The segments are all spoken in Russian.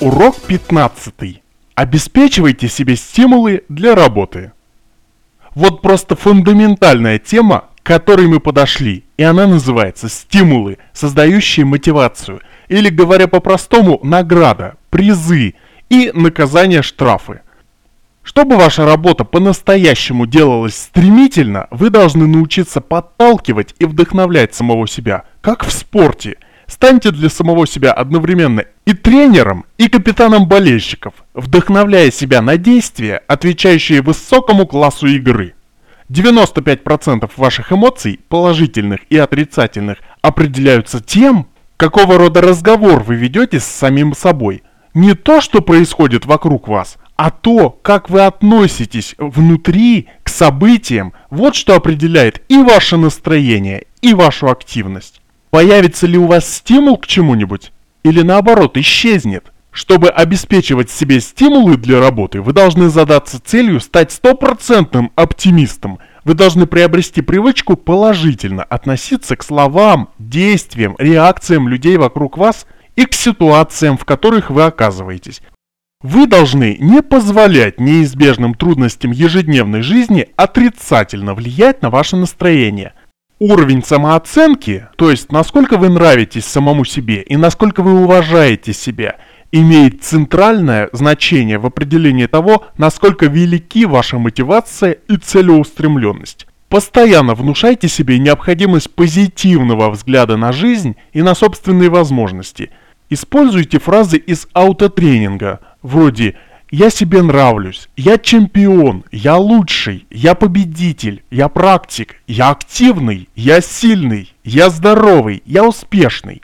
Урок 15. Обеспечивайте себе стимулы для работы. Вот просто фундаментальная тема, к которой мы подошли, и она называется «Стимулы, создающие мотивацию», или, говоря по-простому, награда, призы и наказание штрафы. Чтобы ваша работа по-настоящему делалась стремительно, вы должны научиться подталкивать и вдохновлять самого себя, как в спорте – Станьте для самого себя одновременно и тренером, и капитаном болельщиков, вдохновляя себя на действия, отвечающие высокому классу игры. 95% ваших эмоций, положительных и отрицательных, определяются тем, какого рода разговор вы ведете с самим собой. Не то, что происходит вокруг вас, а то, как вы относитесь внутри к событиям, вот что определяет и ваше настроение, и вашу активность. Появится ли у вас стимул к чему-нибудь? Или наоборот, исчезнет? Чтобы обеспечивать себе стимулы для работы, вы должны задаться целью стать стопроцентным оптимистом. Вы должны приобрести привычку положительно относиться к словам, действиям, реакциям людей вокруг вас и к ситуациям, в которых вы оказываетесь. Вы должны не позволять неизбежным трудностям ежедневной жизни отрицательно влиять на ваше настроение – уровень самооценки, то есть насколько вы нравитесь самому себе и насколько вы уважаете себя, имеет центральное значение в определении того, насколько велики ваша мотивация и целеустремленность. Постоянно внушайте себе необходимость позитивного взгляда на жизнь и на собственные возможности. Используйте фразы из аутотренинга, вроде «я я себе нравлюсь, я чемпион, я лучший, я победитель, я практик, я активный, я сильный, я здоровый, я успешный.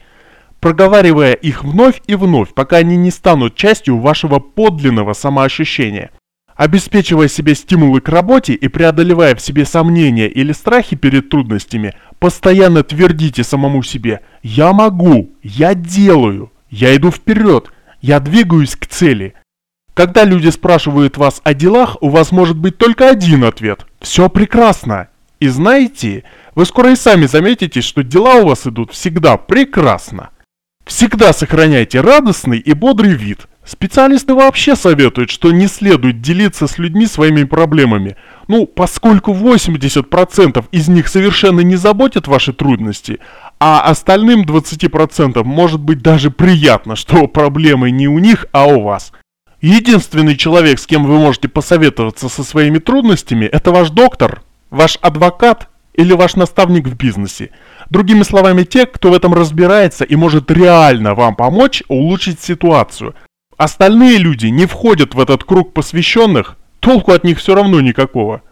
Проговаривая их вновь и вновь, пока они не станут частью вашего подлинного самоощущения. Обеспечивая себе стимулы к работе и преодолевая в себе сомнения или страхи перед трудностями, постоянно твердите самому себе «Я могу», «Я делаю», «Я иду вперед», «Я двигаюсь к цели», когда люди спрашивают вас о делах, у вас может быть только один ответ. Все прекрасно. И знаете, вы скоро и сами заметите, что дела у вас идут всегда прекрасно. Всегда сохраняйте радостный и бодрый вид. Специалисты вообще советуют, что не следует делиться с людьми своими проблемами. Ну, поскольку 80% из них совершенно не заботят ваши трудности, а остальным 20% может быть даже приятно, что проблемы не у них, а у вас. Единственный человек, с кем вы можете посоветоваться со своими трудностями, это ваш доктор, ваш адвокат или ваш наставник в бизнесе. Другими словами, те, кто в этом разбирается и может реально вам помочь улучшить ситуацию. Остальные люди не входят в этот круг посвященных, толку от них все равно никакого.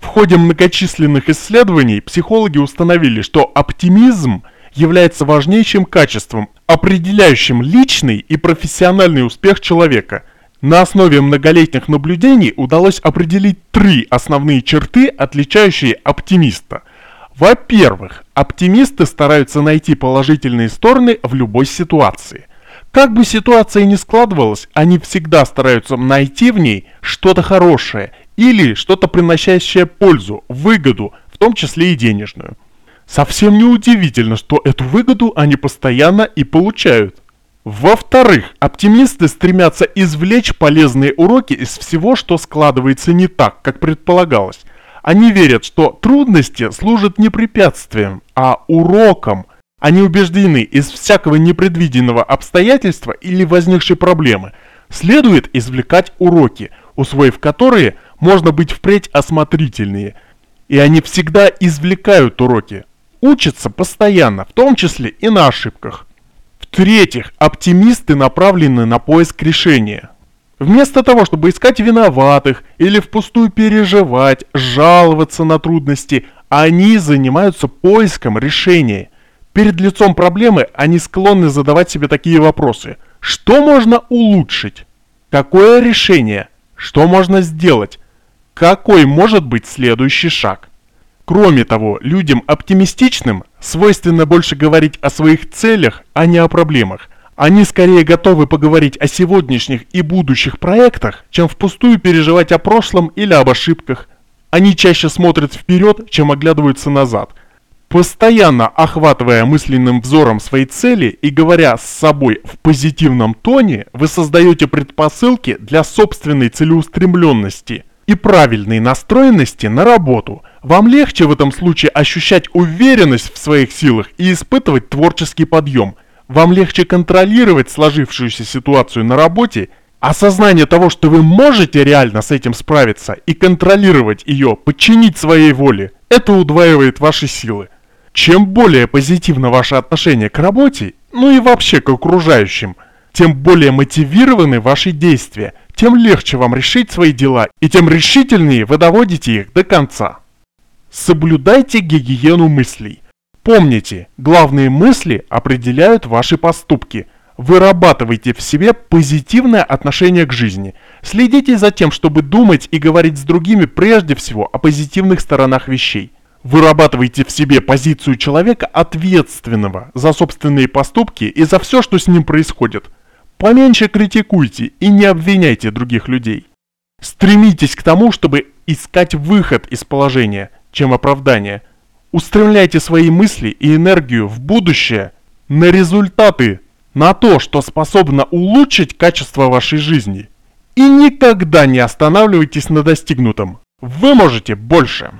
В ходе многочисленных исследований психологи установили, что оптимизм является важнейшим качеством, определяющим личный и профессиональный успех человека – на основе многолетних наблюдений удалось определить три основные черты, отличающие оптимиста. Во-первых, оптимисты стараются найти положительные стороны в любой ситуации. Как бы ситуация ни складывалась, они всегда стараются найти в ней что-то хорошее или что-то приносящее пользу, выгоду, в том числе и денежную. Совсем не удивительно, что эту выгоду они постоянно и получают. Во-вторых, оптимисты стремятся извлечь полезные уроки из всего, что складывается не так, как предполагалось. Они верят, что трудности служат не препятствием, а уроком. Они убеждены, из всякого непредвиденного обстоятельства или возникшей проблемы следует извлекать уроки, усвоив которые можно быть впредь осмотрительнее. И они всегда извлекают уроки, учатся постоянно, в том числе и на ошибках. В-третьих, оптимисты направлены на поиск решения. Вместо того, чтобы искать виноватых или впустую переживать, жаловаться на трудности, они занимаются поиском решения. Перед лицом проблемы они склонны задавать себе такие вопросы. Что можно улучшить? Какое решение? Что можно сделать? Какой может быть следующий шаг? Кроме того, людям оптимистичным свойственно больше говорить о своих целях, а не о проблемах. Они скорее готовы поговорить о сегодняшних и будущих проектах, чем впустую переживать о прошлом или об ошибках. Они чаще смотрят вперед, чем оглядываются назад. Постоянно охватывая мысленным взором свои цели и говоря с собой в позитивном тоне, вы создаете предпосылки для собственной целеустремленности и правильной настроенности на работу. Вам легче в этом случае ощущать уверенность в своих силах и испытывать творческий подъем. Вам легче контролировать сложившуюся ситуацию на работе Осознание того, что вы можете реально с этим справиться и контролировать ее, подчинить своей воле, это удваивает ваши силы. Чем более позитивно ваше отношение к работе, ну и вообще к окружающим, тем более мотивированы ваши действия, тем легче вам решить свои дела и тем решительнее вы доводите их до конца. Соблюдайте гигиену мыслей. Помните, главные мысли определяют ваши поступки – Вырабатывайте в себе позитивное отношение к жизни. Следите за тем, чтобы думать и говорить с другими прежде всего о позитивных сторонах вещей. Вырабатывайте в себе позицию человека ответственного за собственные поступки и за все, что с ним происходит. Поменьше критикуйте и не обвиняйте других людей. Стремитесь к тому, чтобы искать выход из положения, чем оправдание. Устремляйте свои мысли и энергию в будущее, на результаты, на то, что способно улучшить качество вашей жизни. И никогда не останавливайтесь на достигнутом. Вы можете больше.